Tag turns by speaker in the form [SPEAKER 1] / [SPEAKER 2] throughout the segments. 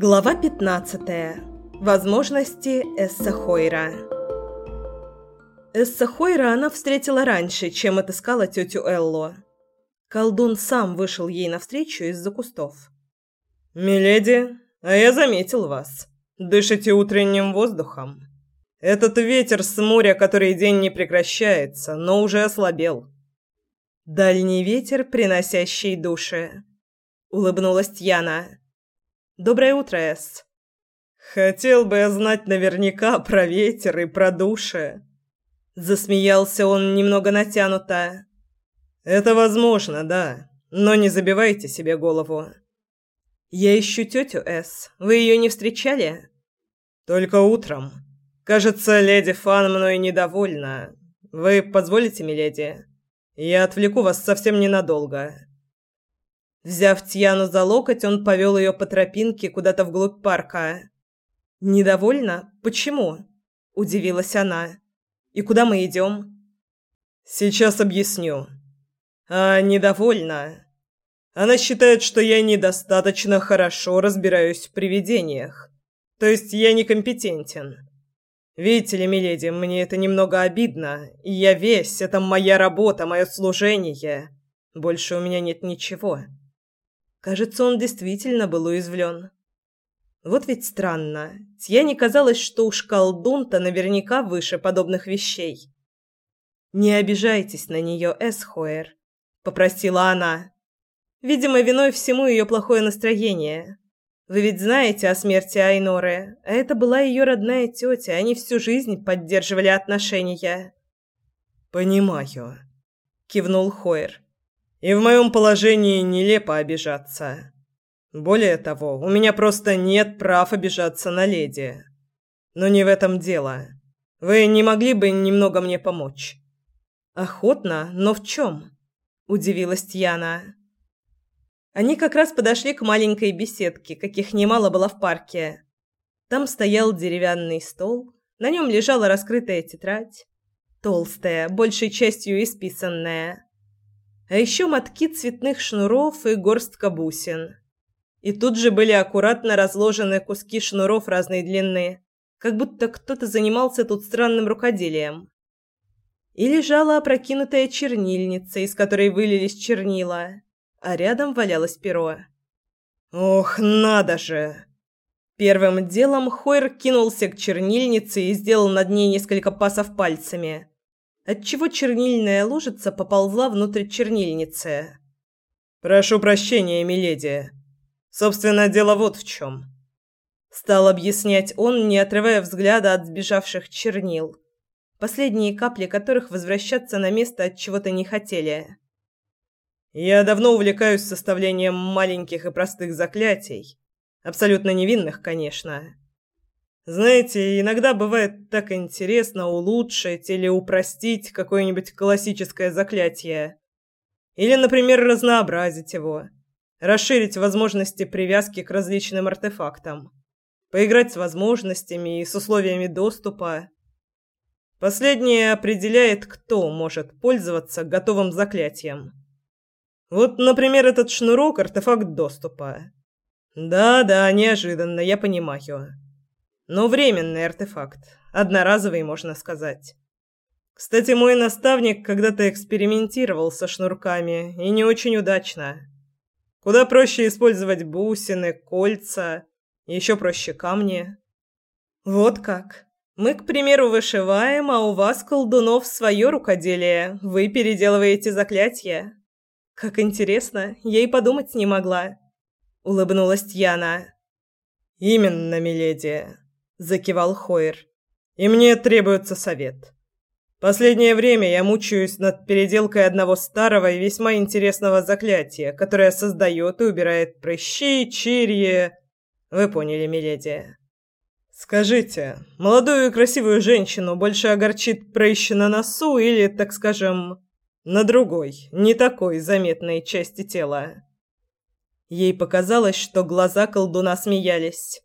[SPEAKER 1] Глава 15. Возможности Эсса Хойра. Эсса Хойра она встретила раньше, чем отыскала тетю Элло. Колдун сам вышел ей навстречу из-за кустов.
[SPEAKER 2] «Миледи, а я заметил вас. Дышите утренним воздухом. Этот ветер с моря, который день не прекращается, но уже ослабел».
[SPEAKER 1] «Дальний ветер, приносящий души», — улыбнулась Тьяна. Доброе утро, Эс.
[SPEAKER 2] Хотел бы я знать наверняка про ветер и про души.
[SPEAKER 1] Засмеялся он немного натянуто.
[SPEAKER 2] Это возможно, да, но не забивайте себе голову.
[SPEAKER 1] Я ищу тетю Эс. Вы ее не встречали?
[SPEAKER 2] Только утром. Кажется, леди Фан мной недовольна. Вы позволите, миледи? Я отвлеку вас совсем ненадолго.
[SPEAKER 1] Взяв Тьяну за локоть, он повел ее по тропинке куда-то вглубь парка. «Недовольна? Почему?» – удивилась она. «И куда мы идем?»
[SPEAKER 2] «Сейчас объясню. А недовольна. Она считает, что я недостаточно хорошо разбираюсь в привидениях. То есть я некомпетентен. Видите ли, миледи, мне это немного обидно. Я весь, это моя работа, мое служение. Больше у меня нет ничего».
[SPEAKER 1] Кажется, он действительно был уязвлен. Вот ведь странно. Тьяне казалось, что уж колдун-то наверняка выше подобных вещей. «Не обижайтесь на нее, Эсхоэр», — попросила она. Видимо, виной всему ее плохое настроение. Вы ведь знаете о смерти Айноры, а это была ее родная тетя, они всю жизнь поддерживали отношения.
[SPEAKER 2] «Понимаю», — кивнул Хойер. И в моем положении нелепо обижаться. Более того, у меня просто нет прав обижаться на леди. Но не в этом дело. Вы не могли бы немного мне помочь?
[SPEAKER 1] Охотно, но в чем? Удивилась Тьяна. Они как раз подошли к маленькой беседке, каких немало было в парке. Там стоял деревянный стол, на нем лежала раскрытая тетрадь, толстая, большей частью исписанная а еще мотки цветных шнуров и горстка бусин. И тут же были аккуратно разложены куски шнуров разной длины, как будто кто-то занимался тут странным рукоделием. И лежала опрокинутая чернильница, из которой вылились чернила, а рядом валялось перо.
[SPEAKER 2] «Ох, надо же!»
[SPEAKER 1] Первым делом Хойр кинулся к чернильнице и сделал над ней несколько пасов пальцами, отчего чернильная лужица поползла внутрь чернильницы.
[SPEAKER 2] «Прошу прощения, миледи. Собственно, дело вот в чем».
[SPEAKER 1] Стал объяснять он, не отрывая взгляда от сбежавших чернил, последние капли которых возвращаться на место от чего-то не хотели.
[SPEAKER 2] «Я давно увлекаюсь составлением маленьких и простых заклятий. Абсолютно невинных, конечно. Знаете, иногда бывает так интересно улучшить или упростить какое-нибудь классическое заклятие. Или, например, разнообразить его. Расширить возможности привязки к различным артефактам. Поиграть с возможностями и с условиями доступа. Последнее определяет, кто может пользоваться готовым заклятием. Вот, например, этот шнурок – артефакт доступа. Да-да, неожиданно, я понимаю. Но временный артефакт. Одноразовый, можно сказать. Кстати, мой наставник когда-то экспериментировал со шнурками, и не очень удачно. Куда проще использовать бусины, кольца, еще проще камни.
[SPEAKER 1] Вот как. Мы, к примеру, вышиваем, а у вас, колдунов, свое рукоделие. Вы переделываете заклятия. Как интересно, я и подумать не могла. Улыбнулась Тьяна.
[SPEAKER 2] Именно, миледи закивал Хойер. И мне требуется совет. Последнее время я мучаюсь над переделкой одного старого и весьма интересного заклятия, которое создает и убирает прыщи, чирьи. Вы поняли, миледи. Скажите, молодую и красивую женщину больше огорчит прыщи на носу или, так скажем, на другой, не такой заметной части тела?
[SPEAKER 1] Ей показалось, что глаза колдуна смеялись.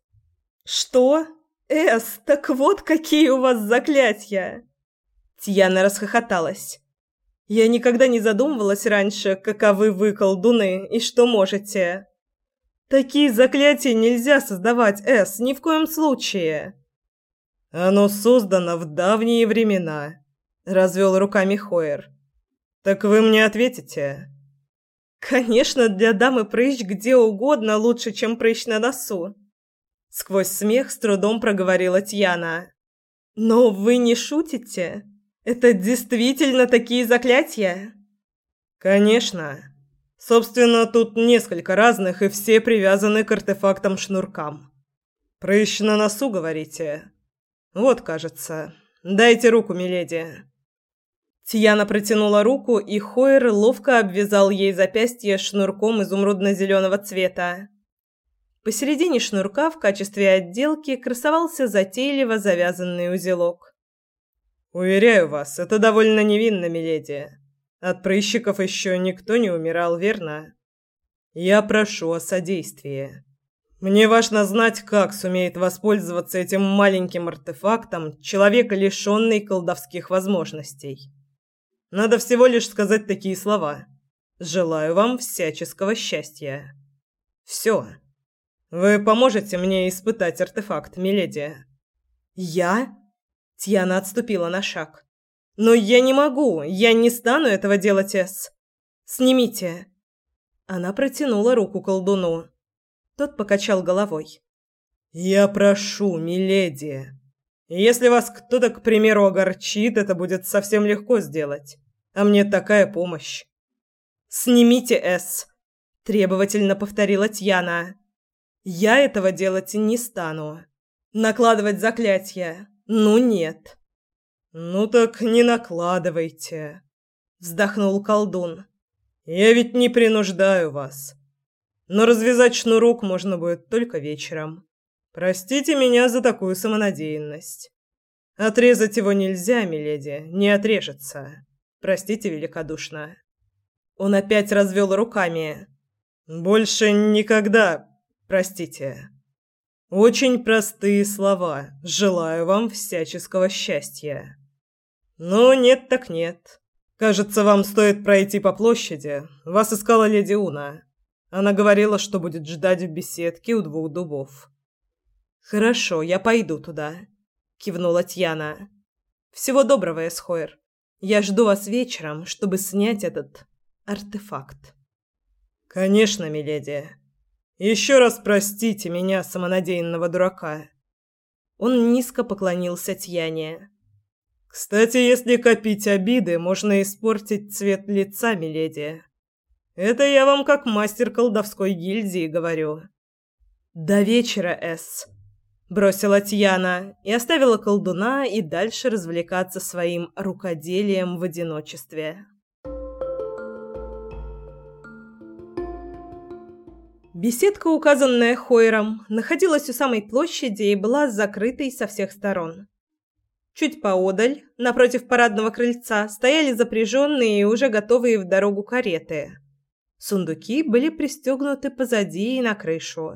[SPEAKER 1] «Что?» «Эс, так вот какие у вас заклятия!» Тьяна расхохоталась. «Я никогда не задумывалась раньше, каковы вы колдуны и что можете. Такие заклятия нельзя создавать, Эс, ни в коем случае.
[SPEAKER 2] Оно создано в давние времена, развел руками Хойер. Так вы мне ответите?
[SPEAKER 1] Конечно, для дамы прыщ где угодно лучше, чем прыщ на носу. Сквозь смех с трудом проговорила Тьяна. Но вы не шутите? Это действительно такие заклятия?
[SPEAKER 2] Конечно. Собственно, тут несколько разных, и все привязаны к артефактам-шнуркам. Прыщ на носу, говорите? Вот, кажется. Дайте руку, миледи.
[SPEAKER 1] Тьяна протянула руку, и Хойер ловко обвязал ей запястье шнурком изумрудно-зеленого цвета. Посередине шнурка в качестве отделки красовался затейливо завязанный узелок.
[SPEAKER 2] «Уверяю вас, это довольно невинно, миледи. От прыщиков еще никто не умирал, верно? Я прошу о содействии. Мне важно знать, как сумеет воспользоваться этим маленьким артефактом человек, лишенный колдовских возможностей. Надо всего лишь сказать такие слова. Желаю вам всяческого счастья. Все. Вы поможете мне испытать артефакт, миледи?
[SPEAKER 1] Я? Тьяна отступила на шаг. Но я не могу, я не стану этого делать, Эс. Снимите. Она протянула руку колдуну. Тот покачал головой.
[SPEAKER 2] Я прошу, миледи. Если вас кто-то, к примеру, огорчит, это будет совсем легко сделать. А мне такая помощь.
[SPEAKER 1] Снимите С, требовательно повторила Тьяна. Я этого делать не стану. Накладывать заклятие. Ну нет.
[SPEAKER 2] Ну так не накладывайте,
[SPEAKER 1] вздохнул колдун.
[SPEAKER 2] Я ведь не принуждаю вас. Но развязать шнурок можно будет только вечером. Простите меня за такую самонадеянность. Отрезать его нельзя, миледи, не отрежется. Простите великодушно.
[SPEAKER 1] Он опять развел руками.
[SPEAKER 2] Больше никогда. Простите. Очень простые слова. Желаю вам всяческого счастья. Но нет так нет. Кажется, вам стоит пройти по площади. Вас искала леди Уна. Она говорила, что будет ждать в беседке у двух дубов.
[SPEAKER 1] Хорошо, я пойду туда, кивнула Тьяна. Всего доброго, Эсхойр. Я жду вас вечером, чтобы снять этот артефакт.
[SPEAKER 2] Конечно, миледи. Еще раз простите меня, самонадеянного дурака.
[SPEAKER 1] Он низко поклонился Тьяне.
[SPEAKER 2] Кстати, если копить обиды, можно испортить цвет лица, миледи. Это я вам как мастер колдовской гильдии говорю.
[SPEAKER 1] До вечера, С бросила Тьяна и оставила колдуна и дальше развлекаться своим рукоделием в одиночестве. Беседка, указанная Хойером, находилась у самой площади и была закрытой со всех сторон. Чуть поодаль, напротив парадного крыльца, стояли запряженные и уже готовые в дорогу кареты. Сундуки были пристегнуты позади и на крышу.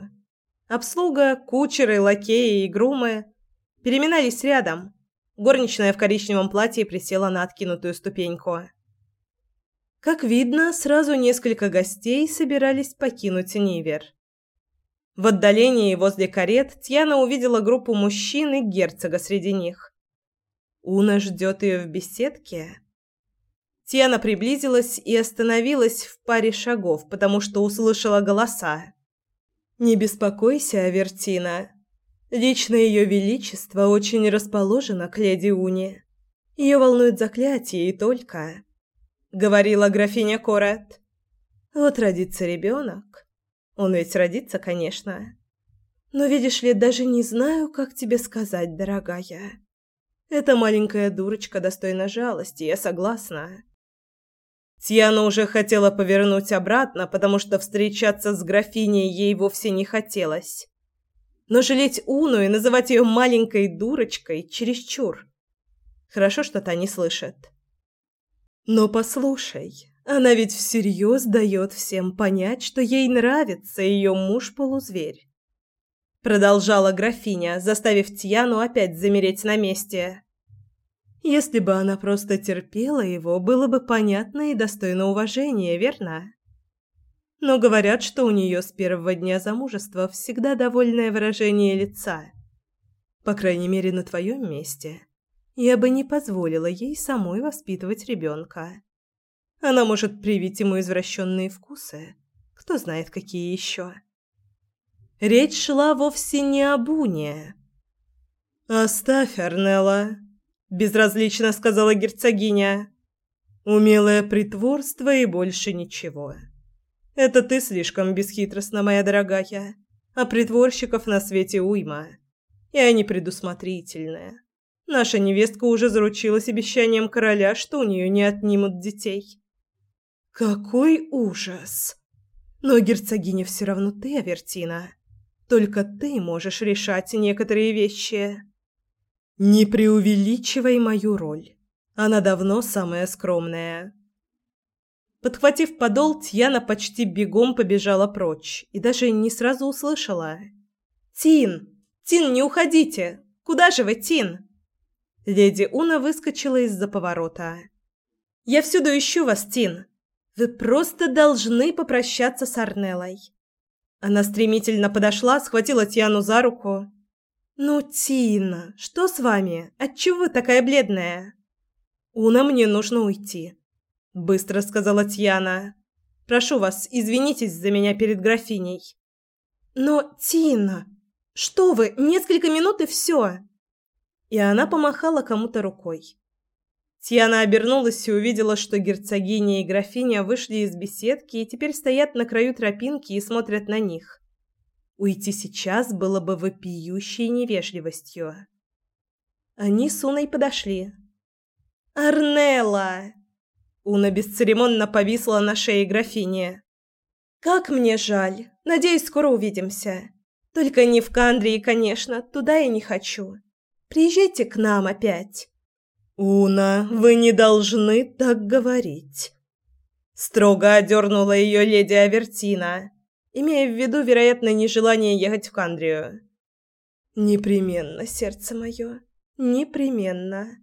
[SPEAKER 1] Обслуга, кучеры, лакеи и грумы переминались рядом. Горничная в коричневом платье присела на откинутую ступеньку. Как видно, сразу несколько гостей собирались покинуть Нивер. В отдалении возле карет Тьяна увидела группу мужчин и герцога среди них. Уна ждет ее в беседке. Тьяна приблизилась и остановилась в паре шагов, потому что услышала голоса. Не беспокойся, Авертина. Лично ее величество очень расположено к леди Уне. Ее волнует заклятие и только, говорила графиня Корет. Вот родится ребенок. Он ведь родится, конечно. Но видишь ли, даже не знаю, как тебе сказать, дорогая. Эта маленькая дурочка достойна жалости, я согласна. Тьяна уже хотела повернуть обратно, потому что встречаться с графиней ей вовсе не хотелось. Но жалеть Уну и называть ее маленькой дурочкой чересчур. Хорошо, что та не слышит. Но послушай, она ведь всерьез дает всем понять, что ей нравится ее муж-полузверь. Продолжала графиня, заставив Тьяну опять замереть на месте. Если бы она просто терпела его, было бы понятно и достойно уважения, верно? но говорят, что у нее с первого дня замужества всегда довольное выражение лица. По крайней мере, на твоем месте. Я бы не позволила ей самой воспитывать ребенка. Она может привить ему извращенные вкусы. Кто знает, какие еще. Речь шла вовсе не об Уне. «Оставь, Арнелла», — безразлично сказала герцогиня. «Умелое притворство и больше ничего. Это ты слишком бесхитростна, моя дорогая, а притворщиков на свете уйма. И они предусмотрительные. Наша невестка уже заручилась обещанием короля, что у нее не отнимут детей». «Какой ужас!» «Но герцогиня все равно ты, Авертина». Только ты можешь решать некоторые вещи. Не преувеличивай мою роль. Она давно самая скромная. Подхватив подол, Тьяна почти бегом побежала прочь и даже не сразу услышала. «Тин! Тин, не уходите! Куда же вы, Тин?» Леди Уна выскочила из-за поворота. «Я всюду ищу вас, Тин. Вы просто должны попрощаться с Арнеллой. Она стремительно подошла, схватила Тиану за руку. «Ну, Тина, что с вами? Отчего вы такая бледная?» «Уна, мне нужно уйти», — быстро сказала Тиана. «Прошу вас, извинитесь за меня перед графиней». «Но, Тина, что вы, несколько минут и все!» И она помахала кому-то рукой. Тиана обернулась и увидела, что герцогиня и графиня вышли из беседки и теперь стоят на краю тропинки и смотрят на них. Уйти сейчас было бы вопиющей невежливостью. Они с Уной подошли. «Арнелла!» Уна бесцеремонно повисла на шее графини. «Как мне жаль. Надеюсь, скоро увидимся. Только не в Кандрии, конечно. Туда я не хочу. Приезжайте к нам опять». «Уна, вы не должны так говорить!» Строго одернула ее леди Авертина, имея в виду, вероятно, нежелание ехать в Кандрию. «Непременно, сердце мое, непременно!»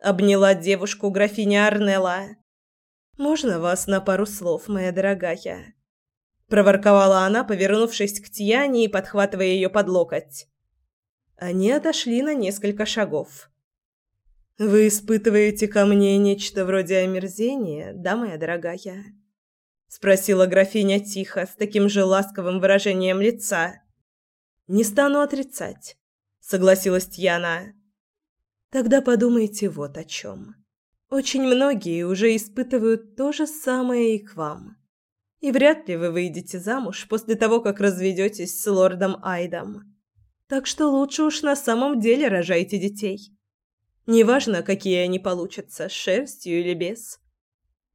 [SPEAKER 1] Обняла девушку графиня Арнелла. «Можно вас на пару слов, моя дорогая?» Проворковала она, повернувшись к Тиане и подхватывая ее под локоть. Они отошли на несколько шагов. «Вы испытываете ко мне нечто вроде омерзения, да, моя дорогая?» Спросила графиня тихо, с таким же ласковым выражением лица. «Не стану отрицать», — согласилась Тьяна. «Тогда подумайте вот о чем. Очень многие уже испытывают то же самое и к вам. И вряд ли вы выйдете замуж после того, как разведетесь с лордом Айдом. Так что лучше уж на самом деле рожайте детей». Неважно, какие они получатся, шерстью или без.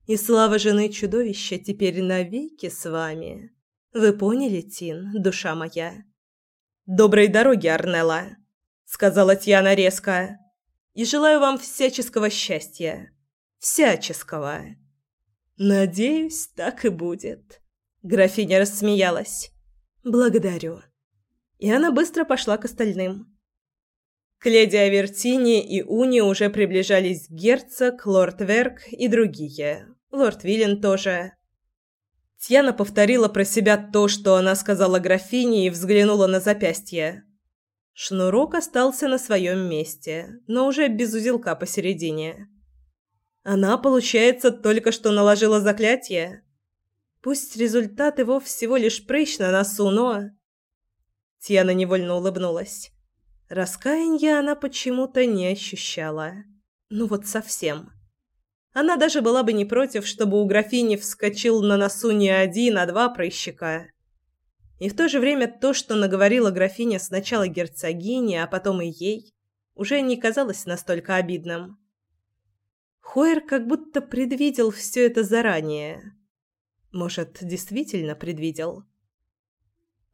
[SPEAKER 1] И слава жены чудовища теперь навеки с вами. Вы поняли, Тин, душа моя? Доброй дороги, Арнелла, сказала Тьяна резко. И желаю вам всяческого счастья. Всяческого. Надеюсь, так и будет. Графиня рассмеялась. Благодарю. И она быстро пошла к остальным. К леди Авертине и Уни уже приближались герцог, лорд Верк и другие. Лорд Виллен тоже. Тьяна повторила про себя то, что она сказала графине, и взглянула на запястье. Шнурок остался на своем месте, но уже без узелка посередине. Она, получается, только что наложила заклятие. Пусть результат его всего лишь прыщ на носу, но... Тьяна невольно улыбнулась. Раскаяния она почему-то не ощущала. Ну вот совсем. Она даже была бы не против, чтобы у графини вскочил на носу не один, а два прыщика. И в то же время то, что наговорила графиня сначала герцогине, а потом и ей, уже не казалось настолько обидным. Хойер как будто предвидел все это заранее. Может, действительно предвидел.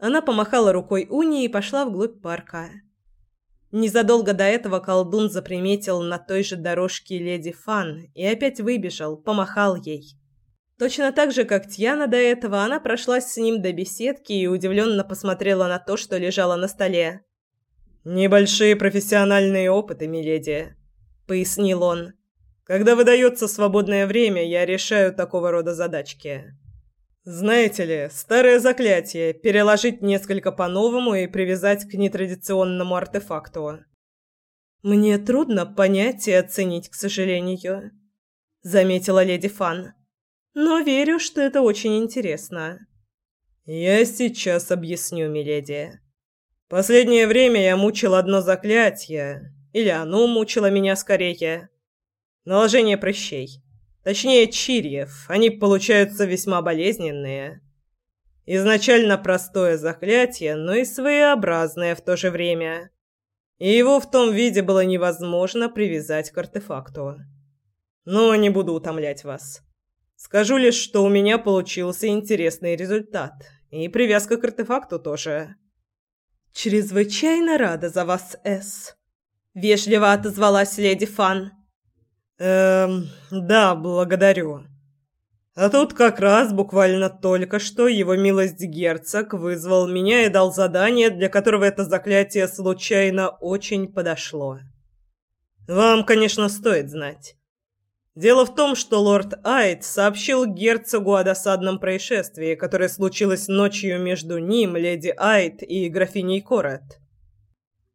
[SPEAKER 1] Она помахала рукой Уни и пошла вглубь парка. Незадолго до этого колдун заприметил на той же дорожке леди Фан и опять выбежал, помахал ей. Точно так же, как Тьяна до этого, она прошлась с ним до беседки и удивленно посмотрела на то, что лежало на столе. «Небольшие профессиональные опыты, миледи», — пояснил он. «Когда выдается свободное время, я решаю такого рода задачки.
[SPEAKER 2] Знаете ли, старое заклятие переложить несколько по-новому и привязать к нетрадиционному артефакту.
[SPEAKER 1] Мне трудно понять и оценить, к сожалению, заметила леди Фан. Но верю, что это очень интересно.
[SPEAKER 2] Я сейчас объясню, миледи. Последнее время я мучил одно заклятие, или оно мучило меня скорее. Наложение прыщей. Точнее, чирьев. Они получаются весьма болезненные. Изначально простое заклятие, но и своеобразное в то же время. И его в том виде было невозможно привязать к артефакту. Но не буду утомлять вас. Скажу лишь, что у меня получился интересный результат. И привязка к артефакту тоже.
[SPEAKER 1] «Чрезвычайно рада за вас, С. Вежливо отозвалась леди Фан.
[SPEAKER 2] Эм, да, благодарю. А тут как раз буквально только что его милость герцог вызвал меня и дал задание, для которого это заклятие случайно очень подошло. Вам, конечно, стоит знать. Дело в том, что лорд Айт сообщил герцогу о досадном происшествии, которое случилось ночью между ним, леди Айт, и графиней Корот.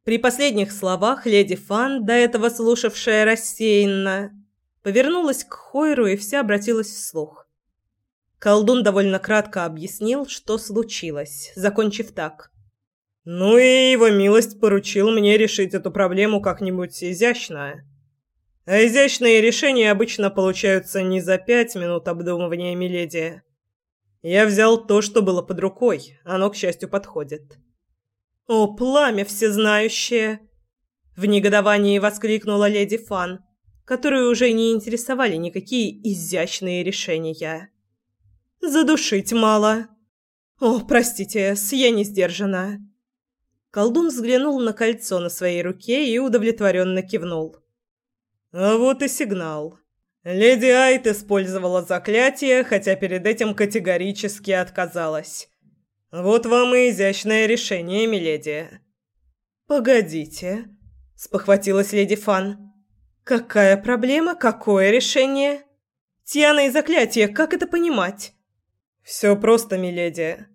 [SPEAKER 1] При последних словах леди Фан, до этого слушавшая рассеянно, повернулась к Хойру и вся обратилась вслух. Колдун довольно кратко объяснил, что случилось, закончив так.
[SPEAKER 2] «Ну и его милость поручил мне решить эту проблему как-нибудь изящно. А изящные решения обычно получаются не за пять минут обдумывания миледи. Я взял то, что было под рукой, оно, к счастью, подходит».
[SPEAKER 1] «О, пламя всезнающее!» В негодовании воскликнула леди Фан, которую уже не интересовали никакие изящные решения. «Задушить мало!» «О, простите, я не сдержана!» Колдун взглянул на кольцо на своей руке и удовлетворенно кивнул.
[SPEAKER 2] «А вот и сигнал!» Леди Айт использовала заклятие, хотя перед этим категорически отказалась. Вот вам и изящное решение, миледи.
[SPEAKER 1] Погодите, спохватилась леди Фан. Какая проблема, какое решение? Тьяна и заклятие, как это понимать?
[SPEAKER 2] Все просто, миледи,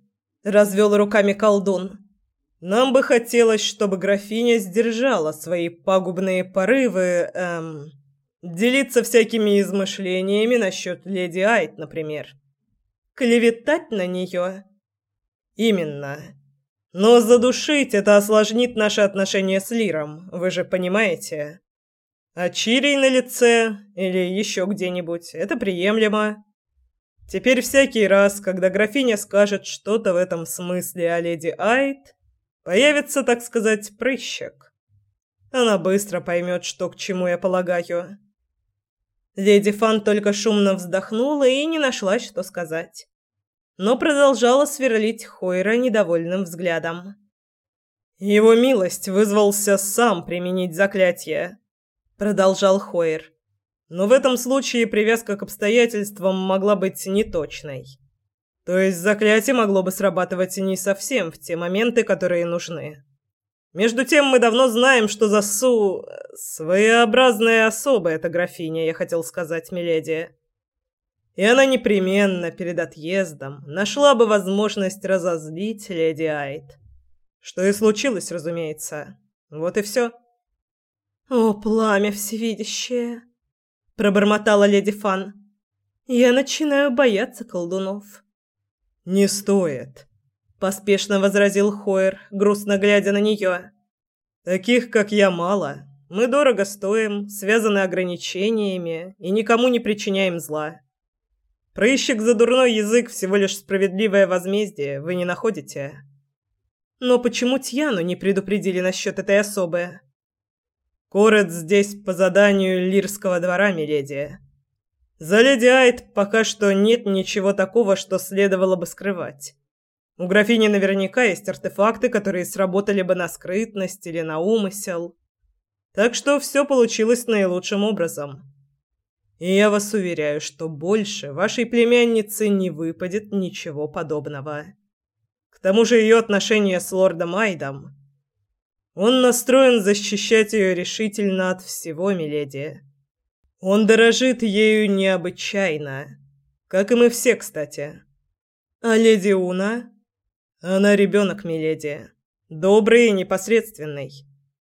[SPEAKER 2] развел руками колдун. Нам бы хотелось, чтобы графиня сдержала свои пагубные порывы, эм, делиться всякими измышлениями насчет леди Айт, например.
[SPEAKER 1] Клеветать на нее?
[SPEAKER 2] Именно. Но задушить это осложнит наши отношения с Лиром, вы же понимаете. А Чирий на лице или еще где-нибудь это приемлемо. Теперь всякий раз, когда графиня скажет что-то в этом смысле о леди Айт, появится, так сказать, прыщик. Она быстро поймет, что к чему я полагаю.
[SPEAKER 1] Леди Фан только шумно вздохнула и не нашла, что сказать но продолжала сверлить Хойра недовольным взглядом.
[SPEAKER 2] «Его милость вызвался сам применить заклятие», — продолжал Хойр. «Но в этом случае привязка к обстоятельствам могла быть неточной. То есть заклятие могло бы срабатывать не совсем в те моменты, которые нужны. Между тем мы давно знаем, что за Су... своеобразная особа эта графиня, я хотел сказать, миледи». И она непременно перед отъездом нашла бы возможность разозлить леди Айт. Что и случилось, разумеется. Вот и все.
[SPEAKER 1] «О, пламя всевидящее!» — пробормотала леди Фан. «Я начинаю бояться колдунов».
[SPEAKER 2] «Не стоит», — поспешно возразил Хойер, грустно глядя на нее. «Таких, как я, мало. Мы дорого стоим, связаны ограничениями и никому не причиняем зла. Прыщик за дурной язык всего лишь справедливое возмездие, вы не находите?
[SPEAKER 1] Но почему Тьяну не предупредили насчет этой особы?
[SPEAKER 2] Корет здесь по заданию Лирского двора, миледи. За леди Айт пока что нет ничего такого, что следовало бы скрывать. У графини наверняка есть артефакты, которые сработали бы на скрытность или на умысел. Так что все получилось наилучшим образом. И я вас уверяю, что больше вашей племяннице не выпадет ничего подобного. К тому же ее отношения с лордом Айдом... Он настроен защищать ее решительно от всего, миледи. Он дорожит ею необычайно, как и мы все, кстати. А леди Уна? Она ребенок, миледи. Добрый и непосредственный.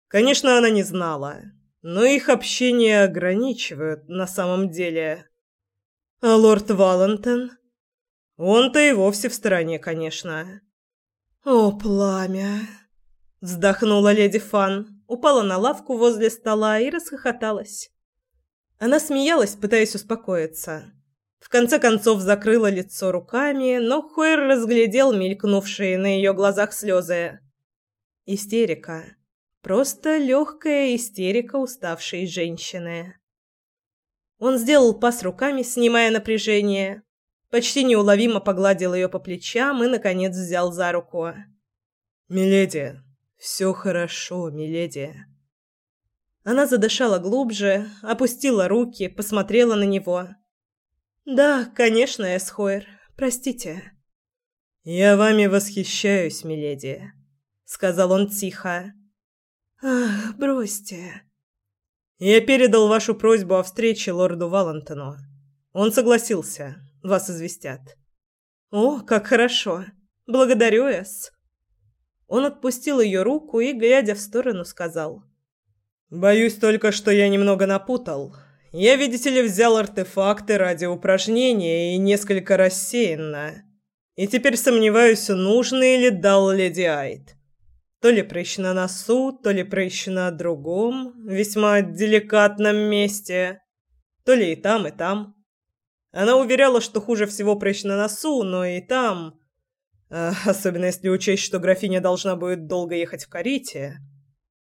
[SPEAKER 2] Конечно, она не знала, но их общение ограничивают на самом деле. А лорд Валентон? Он-то и вовсе в стороне, конечно.
[SPEAKER 1] О, пламя! Вздохнула леди Фан, упала на лавку возле стола и расхохоталась. Она смеялась, пытаясь успокоиться. В конце концов закрыла лицо руками, но Хойер разглядел мелькнувшие на ее глазах слезы. Истерика. Просто легкая истерика уставшей женщины. Он сделал пас руками, снимая напряжение, почти неуловимо погладил ее по плечам и, наконец, взял за руку.
[SPEAKER 2] «Миледи, все хорошо, миледи».
[SPEAKER 1] Она задышала глубже, опустила руки, посмотрела на него. «Да, конечно, Эсхойр, простите».
[SPEAKER 2] «Я вами восхищаюсь, миледи», — сказал он тихо.
[SPEAKER 1] «Ах, бросьте».
[SPEAKER 2] «Я передал вашу просьбу о встрече лорду Валентону. Он согласился. Вас известят».
[SPEAKER 1] «О, как хорошо. Благодарю, Эс». Он отпустил ее руку и, глядя в сторону, сказал.
[SPEAKER 2] «Боюсь только, что я немного напутал. Я, видите ли, взял артефакты ради упражнения и несколько рассеянно. И теперь сомневаюсь, нужный ли дал леди Айд. То ли прыщ на носу, то ли прыщ на другом, весьма деликатном месте, то ли и там, и там. Она уверяла, что хуже всего прыщ на носу, но и там... Особенно если учесть, что графиня должна будет долго ехать в карете.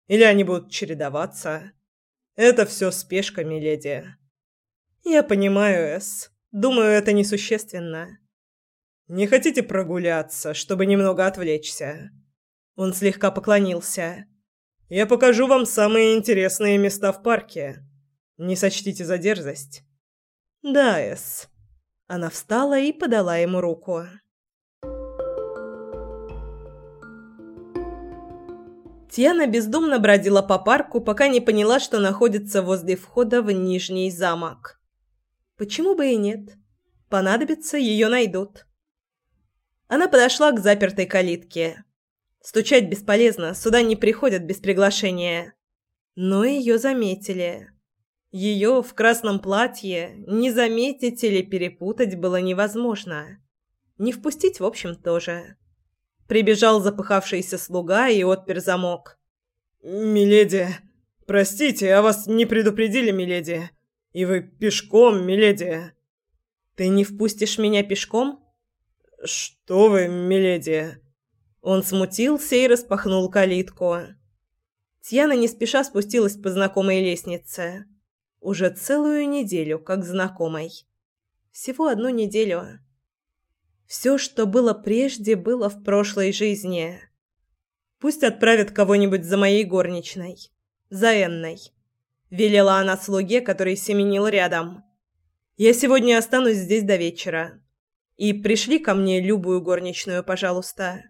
[SPEAKER 2] Или они будут чередоваться. Это все спешка, миледи.
[SPEAKER 1] Я понимаю, Эс. Думаю, это несущественно.
[SPEAKER 2] Не хотите прогуляться, чтобы немного отвлечься? Он слегка поклонился. «Я покажу вам самые интересные места в парке. Не сочтите за дерзость».
[SPEAKER 1] «Да, Эс». Она встала и подала ему руку. Тиана бездумно бродила по парку, пока не поняла, что находится возле входа в Нижний замок. Почему бы и нет? Понадобится, ее найдут. Она подошла к запертой калитке. Стучать бесполезно, сюда не приходят без приглашения. Но ее заметили. Ее в красном платье не заметить или перепутать было невозможно. Не впустить, в общем, тоже. Прибежал запыхавшийся слуга и отпер замок.
[SPEAKER 2] «Миледи, простите, а вас не предупредили, миледи? И вы пешком, миледи?»
[SPEAKER 1] «Ты не впустишь меня пешком?»
[SPEAKER 2] «Что вы, миледи?»
[SPEAKER 1] Он смутился и распахнул калитку. Тьяна не спеша спустилась по знакомой лестнице. Уже целую неделю, как знакомой. Всего одну неделю. Все, что было прежде, было в прошлой жизни. Пусть отправят кого-нибудь за моей горничной. За Энной. Велела она слуге, который семенил рядом. Я сегодня останусь здесь до вечера. И пришли ко мне любую горничную, пожалуйста.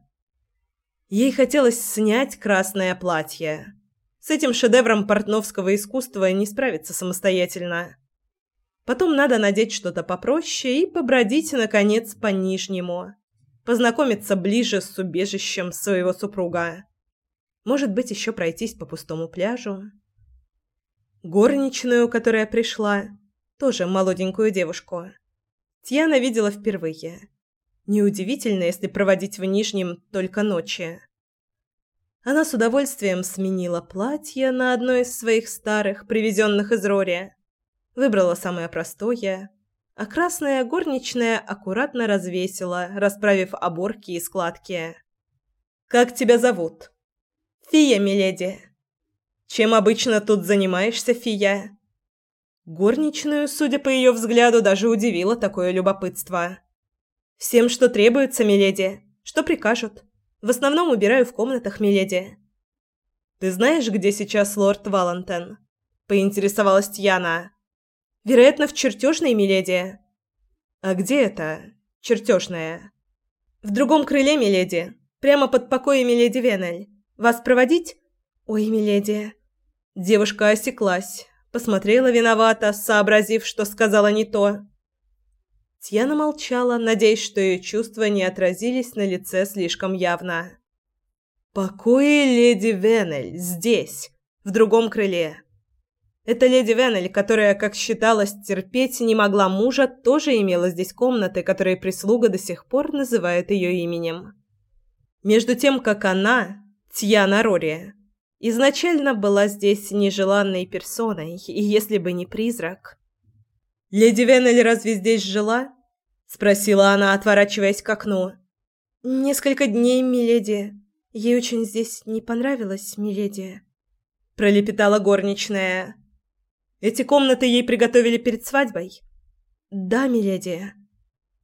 [SPEAKER 1] Ей хотелось снять красное платье. С этим шедевром портновского искусства не справиться самостоятельно. Потом надо надеть что-то попроще и побродить, наконец, по Нижнему. Познакомиться ближе с убежищем своего супруга. Может быть, еще пройтись по пустому пляжу. Горничную, которая пришла, тоже молоденькую девушку, Тьяна видела впервые. Неудивительно, если проводить в Нижнем только ночи. Она с удовольствием сменила платье на одно из своих старых, привезенных из Рори. Выбрала самое простое, а красная горничная аккуратно развесила, расправив оборки и складки. «Как тебя зовут?» «Фия, миледи». «Чем обычно тут занимаешься, Фия?» Горничную, судя по ее взгляду, даже удивило такое любопытство. «Всем, что требуется, миледи. Что прикажут?» В основном убираю в комнатах, миледи. Ты знаешь, где сейчас лорд Валентен? поинтересовалась Тьяна. Вероятно, в чертежной, миледи. А где это? Чертежная. В другом крыле, миледи. Прямо под покоями леди Венель. Вас проводить? Ой, миледи. Девушка осеклась, посмотрела виновато, сообразив, что сказала не то. Тьяна молчала, надеясь, что ее чувства не отразились на лице слишком явно. «Покои леди Венель, здесь, в другом крыле». Эта леди Венель, которая, как считалось, терпеть не могла мужа, тоже имела здесь комнаты, которые прислуга до сих пор называет ее именем. Между тем, как она, Тьяна Рори, изначально была здесь нежеланной персоной, и если бы не призрак... «Леди Венель разве здесь жила?» — спросила она, отворачиваясь к окну.
[SPEAKER 3] «Несколько дней, миледи. Ей очень здесь не понравилось, миледи», —
[SPEAKER 1] пролепетала горничная. «Эти комнаты ей приготовили перед свадьбой?»
[SPEAKER 3] «Да, миледи».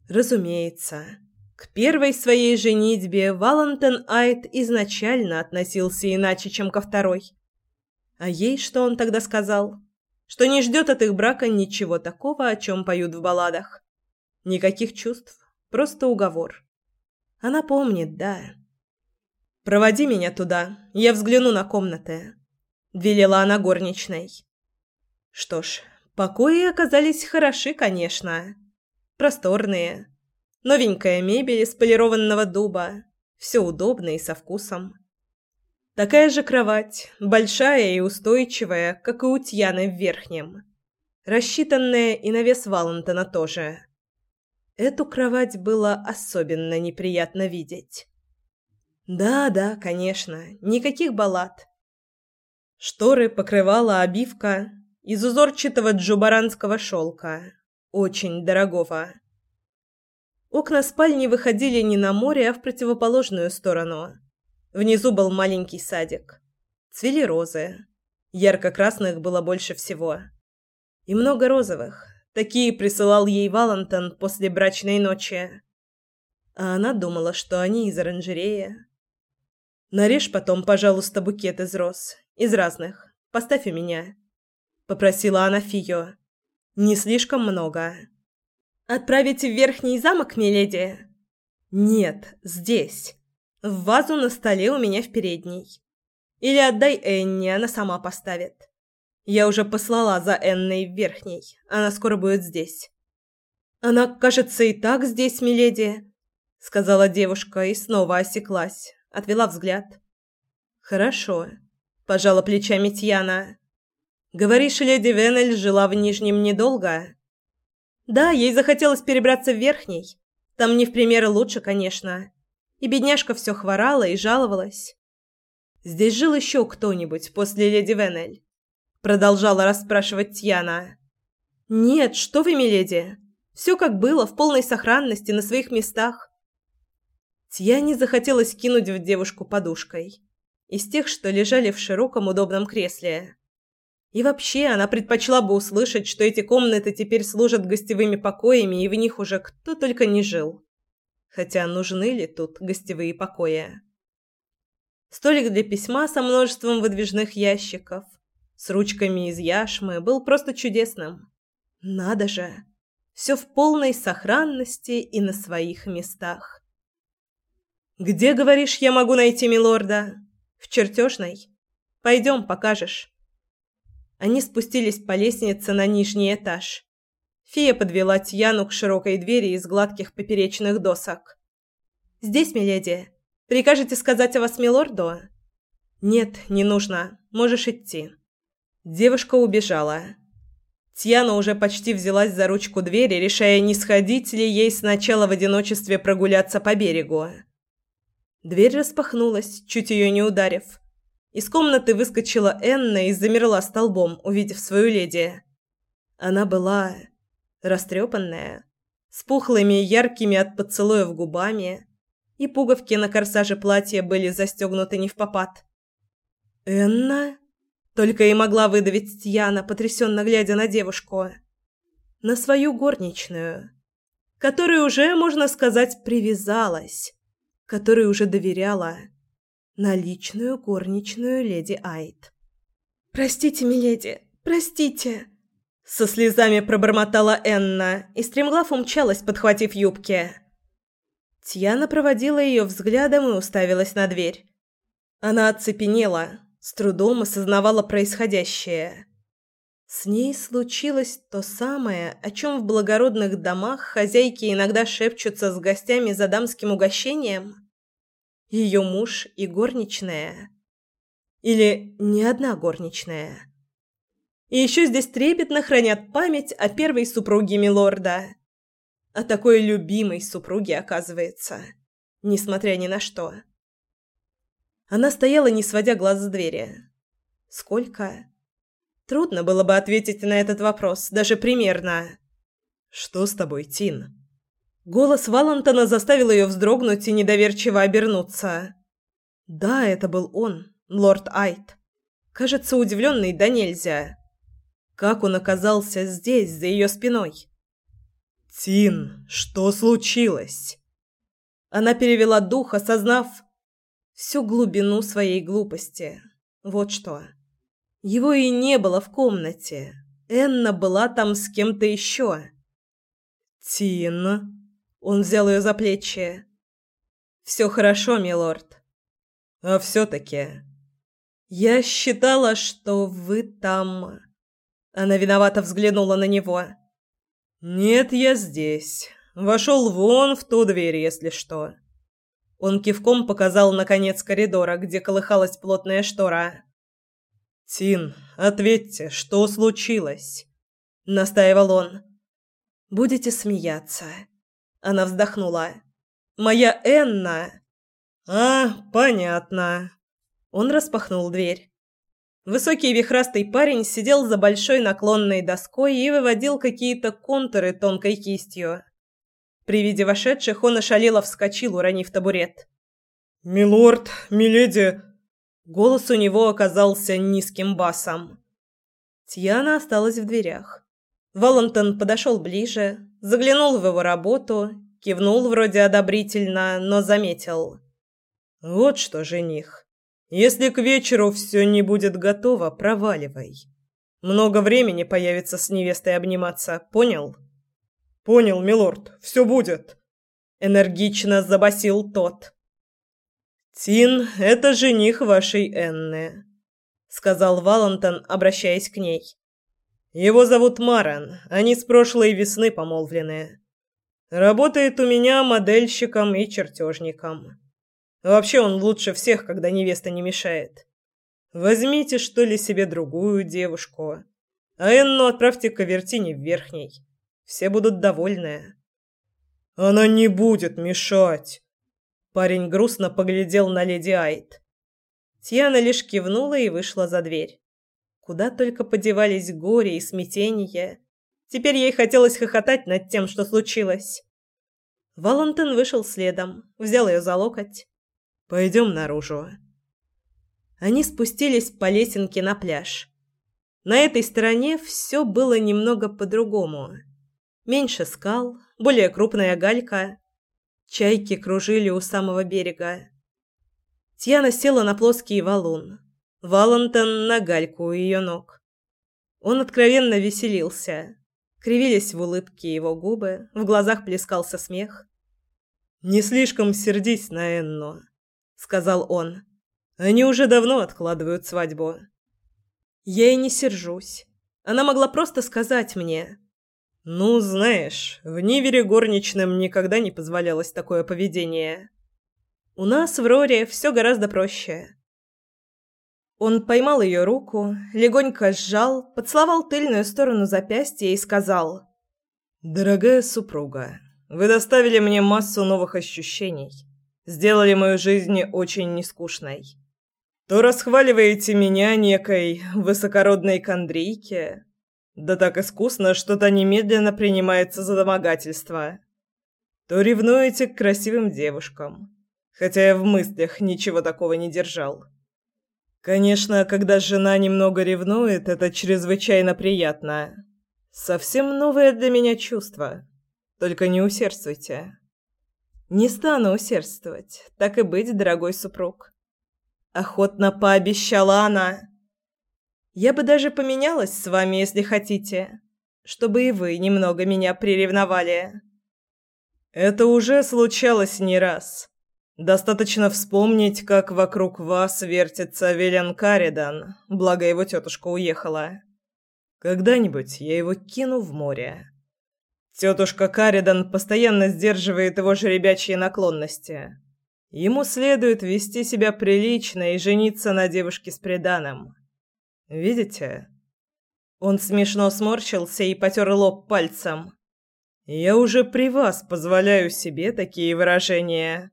[SPEAKER 1] «Разумеется». К первой своей женитьбе Валентин Айт изначально относился иначе, чем ко второй. А ей что он тогда сказал? Что не ждет от их брака ничего такого, о чем поют в балладах. Никаких чувств, просто уговор. Она помнит, да. «Проводи меня туда, я взгляну на комнаты», — велела она горничной. Что ж, покои оказались хороши, конечно. Просторные. Новенькая мебель из полированного дуба. Все удобно и со вкусом. Такая же кровать, большая и устойчивая, как и у Тьяны в верхнем. Рассчитанная и на вес Валентона тоже. Эту кровать было особенно неприятно видеть. Да-да, конечно, никаких баллад. Шторы покрывала обивка из узорчатого джубаранского шелка, очень дорогого. Окна спальни выходили не на море, а в противоположную сторону. Внизу был маленький садик. Цвели розы. Ярко-красных было больше всего. И много розовых, Такие присылал ей Валентон после брачной ночи. А она думала, что они из оранжереи. «Нарежь потом, пожалуйста, букет из роз. Из разных. Поставь у меня», — попросила она Фию. «Не слишком много».
[SPEAKER 3] «Отправить в верхний замок, миледи?»
[SPEAKER 1] «Нет, здесь. В вазу на столе у меня в передней. Или отдай Энни, она сама поставит». Я уже послала за Энной в Верхней. Она скоро будет здесь. Она, кажется, и так здесь, миледи, сказала девушка и снова осеклась, отвела взгляд. Хорошо, пожала плечами Тьяна. Говоришь, леди Венель жила в Нижнем недолго? Да, ей захотелось перебраться в Верхний. Там не в пример лучше, конечно. И бедняжка все хворала и жаловалась. Здесь жил еще кто-нибудь после леди Венель? Продолжала расспрашивать Тьяна. «Нет, что вы, миледи? Все как было, в полной сохранности, на своих местах». Тьяне захотелось кинуть в девушку подушкой. Из тех, что лежали в широком удобном кресле. И вообще, она предпочла бы услышать, что эти комнаты теперь служат гостевыми покоями, и в них уже кто только не жил. Хотя нужны ли тут гостевые покои? Столик для письма со множеством выдвижных ящиков – с ручками из яшмы был просто чудесным. Надо же! Все в полной сохранности и на своих местах. «Где, говоришь, я могу найти милорда?» «В чертежной? Пойдем, покажешь». Они спустились по лестнице на нижний этаж. Фия подвела Тьяну к широкой двери из гладких поперечных досок. «Здесь, миледи. Прикажете сказать о вас милорду?» «Нет, не нужно. Можешь идти». Девушка убежала. Тьяна уже почти взялась за ручку двери, решая, не сходить ли ей сначала в одиночестве прогуляться по берегу. Дверь распахнулась, чуть ее не ударив. Из комнаты выскочила Энна и замерла столбом, увидев свою леди. Она была растрепанная, с пухлыми яркими от поцелуев губами, и пуговки на корсаже платья были застегнуты не в попад. «Энна?» Только и могла выдавить Тьяна, потрясенно глядя на девушку. На свою горничную, которой уже, можно сказать, привязалась, которой уже доверяла. На личную горничную леди Айт.
[SPEAKER 3] «Простите, миледи, простите!»
[SPEAKER 1] Со слезами пробормотала Энна и стремглав умчалась, подхватив юбки. Тьяна проводила ее взглядом и уставилась на дверь. Она оцепенела, с трудом осознавала происходящее. С ней случилось то самое, о чем в благородных домах хозяйки иногда шепчутся с гостями за дамским угощением. Ее муж и горничная. Или не одна горничная. И еще здесь трепетно хранят память о первой супруге милорда. О такой любимой супруге, оказывается. Несмотря ни на что. Она стояла, не сводя глаз с двери. Сколько? Трудно было бы ответить на этот вопрос, даже примерно. «Что с тобой, Тин?» Голос Валентона заставил ее вздрогнуть и недоверчиво обернуться. Да, это был он, лорд Айт. Кажется, удивленный да нельзя. Как он оказался здесь, за ее спиной? «Тин, что случилось?» Она перевела дух, осознав всю глубину своей глупости. Вот что. Его и не было в комнате. Энна была там с кем-то еще. «Тин...» Он взял ее за плечи. «Все хорошо, милорд. А все-таки...» «Я считала, что вы там...» Она виновато взглянула на него. «Нет, я здесь. Вошел вон в ту дверь, если что». Он кивком показал на конец коридора, где колыхалась плотная штора. «Тин, ответьте, что случилось?» – настаивал он. «Будете смеяться». Она вздохнула. «Моя Энна!» «А, понятно». Он распахнул дверь. Высокий вихрастый парень сидел за большой наклонной доской и выводил какие-то контуры тонкой кистью. При виде вошедших он ошалело вскочил, уронив табурет. «Милорд, миледи, Голос у него оказался низким басом. Тьяна осталась в дверях. Валентон подошел ближе, заглянул в его работу, кивнул вроде одобрительно, но заметил. «Вот что, жених, если к вечеру все не будет готово, проваливай. Много времени появится с невестой обниматься, понял?» «Понял, милорд, все будет», — энергично забасил тот. «Тин — это жених вашей Энны», — сказал Валентон, обращаясь к ней. «Его зовут Марен, они с прошлой весны помолвлены. Работает у меня модельщиком и чертежником. Вообще он лучше всех, когда невеста не мешает. Возьмите, что ли, себе другую девушку, а Энну отправьте к Авертине в верхней. Все будут довольны». «Она не будет мешать», Парень грустно поглядел на леди Айт. Тиана лишь кивнула и вышла за дверь. Куда только подевались горе и смятение. Теперь ей хотелось хохотать над тем, что случилось. Валентин вышел следом, взял ее за локоть. «Пойдем наружу». Они спустились по лесенке на пляж. На этой стороне все было немного по-другому. Меньше скал, более крупная галька, Чайки кружили у самого берега. Тьяна села на плоский валун. Валентон на гальку у ее ног. Он откровенно веселился. Кривились в улыбке его губы, в глазах плескался смех. «Не слишком сердись на Энну», — сказал он. «Они уже давно откладывают свадьбу». «Я и не сержусь. Она могла просто сказать мне. Ну, знаешь, в Нивере горничным никогда не позволялось такое поведение. У нас в Роре все гораздо проще. Он поймал ее руку, легонько сжал, поцеловал тыльную сторону запястья и сказал: "Дорогая супруга, вы доставили мне массу новых ощущений, сделали мою жизнь очень нескучной. То расхваливаете меня некой высокородной кандрийке, да так искусно, что-то немедленно принимается за домогательство. То ревнуете к красивым девушкам, хотя я в мыслях ничего такого не держал. Конечно, когда жена немного ревнует, это чрезвычайно приятно. Совсем новое для меня чувство. Только не усердствуйте. Не стану усердствовать, так и быть, дорогой супруг. Охотно пообещала она. Я бы даже поменялась с вами, если хотите, чтобы и вы немного меня приревновали. Это уже случалось не раз. Достаточно вспомнить, как вокруг вас вертится Велен Каридан, благо его тетушка уехала.
[SPEAKER 2] Когда-нибудь я его кину в море. Тетушка Каридан постоянно сдерживает его жеребячие наклонности. Ему следует вести себя прилично и жениться на девушке с приданым. Видите? Он смешно сморщился и потер лоб пальцем. Я уже при вас позволяю себе такие выражения.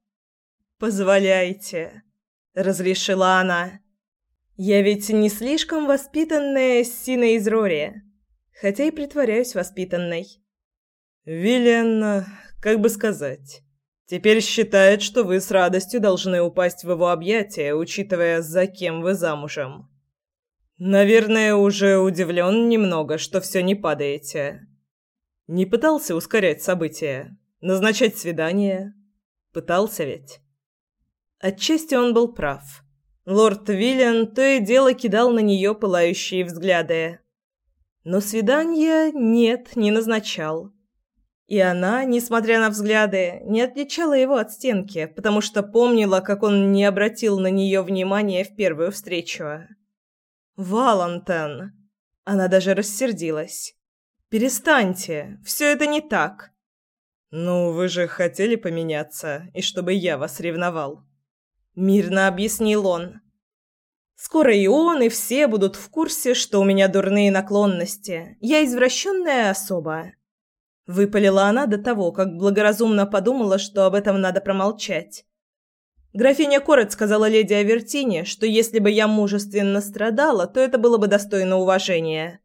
[SPEAKER 2] Позволяйте, разрешила она. Я ведь не слишком воспитанная Сина из Рори, хотя и притворяюсь воспитанной. Виллиан, как бы сказать, теперь считает, что вы с радостью должны упасть в его объятия, учитывая, за кем вы замужем. Наверное, уже удивлен немного, что все не падаете. Не пытался ускорять события, назначать свидание. Пытался ведь. Отчасти он был прав. Лорд Виллиан то и дело кидал на нее пылающие взгляды. Но свидания нет, не назначал. И она, несмотря на взгляды, не отличала его от стенки, потому что помнила, как он не обратил на нее внимания в первую встречу. «Валентин!» Она даже рассердилась. «Перестаньте! Все это не так!» «Ну, вы же хотели поменяться, и чтобы я вас ревновал. Мирно объяснил он. Скоро и он, и все будут в курсе, что у меня дурные наклонности. Я извращенная особа. Выпалила она до того, как благоразумно подумала, что об этом надо промолчать. Графиня Корот сказала леди Авертине, что если бы я мужественно страдала, то это было бы достойно уважения.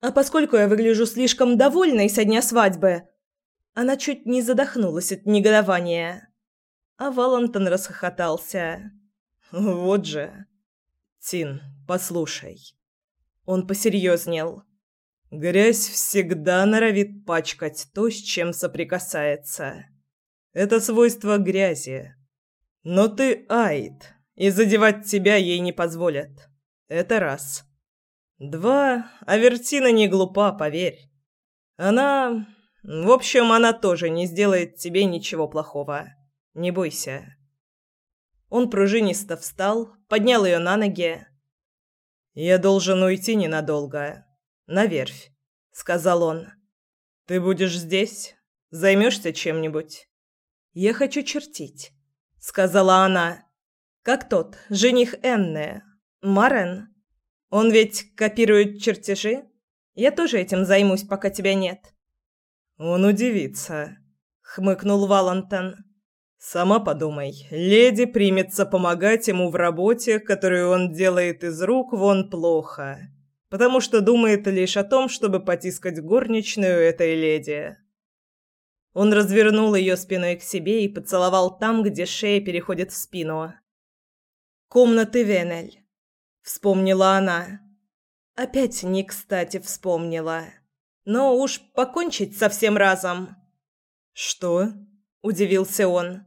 [SPEAKER 2] А поскольку я выгляжу слишком довольной со дня свадьбы, она чуть не задохнулась от негодования. А Валентон расхохотался. «Вот же!» «Тин, послушай». Он посерьезнел. «Грязь всегда норовит пачкать то, с чем соприкасается. Это свойство грязи. Но ты Айд, и задевать тебя ей не позволят. Это раз. Два, Авертина не глупа, поверь. Она... В общем, она тоже не сделает тебе ничего плохого». Не бойся. Он пружинисто встал, поднял ее на ноги. Я должен уйти ненадолго. На верфь, сказал он. Ты будешь здесь? Займешься чем-нибудь? Я хочу чертить, сказала она. Как тот, жених Энны, Марен. Он ведь копирует чертежи? Я тоже этим займусь, пока тебя нет. Он удивится, хмыкнул Валентин. Сама подумай, леди примется помогать ему в работе, которую он делает из рук вон плохо, потому что думает лишь о том, чтобы потискать горничную этой леди. Он развернул ее спиной к себе и поцеловал там, где шея переходит в спину. «Комнаты Венель», — вспомнила она. Опять не кстати вспомнила. Но уж покончить со всем разом. «Что?» — удивился он.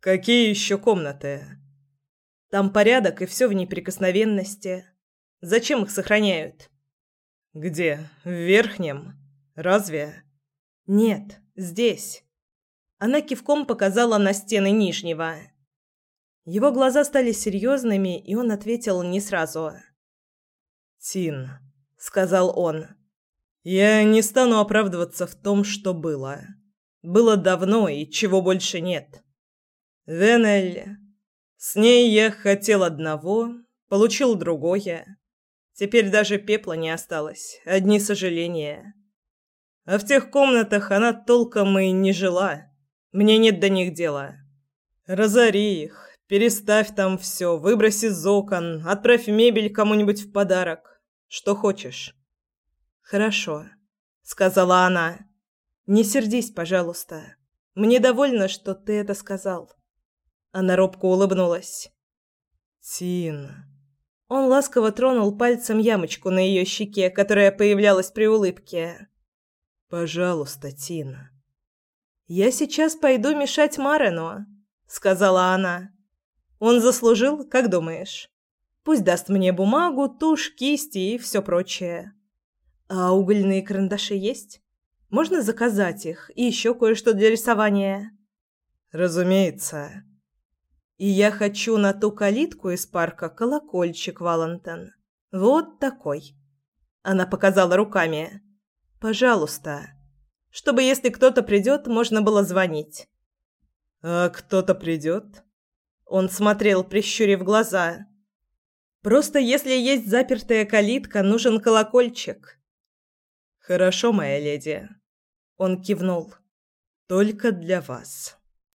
[SPEAKER 2] Какие еще комнаты? Там порядок и все в неприкосновенности. Зачем их сохраняют? Где? В верхнем? Разве? Нет, здесь. Она кивком показала на стены нижнего. Его глаза стали серьезными, и он ответил не сразу. «Тин», — сказал он, — «я не стану оправдываться в том, что было. Было давно, и чего больше нет. Венель. С ней я хотел одного, получил другое. Теперь даже пепла не осталось, одни сожаления. А в тех комнатах она толком и не жила. Мне нет до них дела. Разори их, переставь там все, выброси из окон, отправь мебель кому-нибудь в подарок. Что хочешь. Хорошо, сказала она. Не сердись, пожалуйста. Мне довольно, что ты это сказал. Она робко улыбнулась. «Тин...» Он ласково тронул пальцем ямочку на ее щеке, которая появлялась при улыбке. «Пожалуйста, Тин...» «Я сейчас пойду мешать Марену», — сказала она. «Он заслужил, как думаешь? Пусть даст мне бумагу, тушь, кисти и все прочее. А угольные карандаши есть? Можно заказать их и еще кое-что для рисования?» «Разумеется», и я хочу на ту калитку из парка колокольчик, Валентин. Вот такой.
[SPEAKER 1] Она показала руками. Пожалуйста. Чтобы если кто-то придет, можно было звонить.
[SPEAKER 2] А кто-то придет?
[SPEAKER 1] Он смотрел, прищурив глаза. Просто если есть запертая калитка, нужен колокольчик.
[SPEAKER 2] Хорошо, моя леди.
[SPEAKER 1] Он кивнул.
[SPEAKER 2] Только для вас.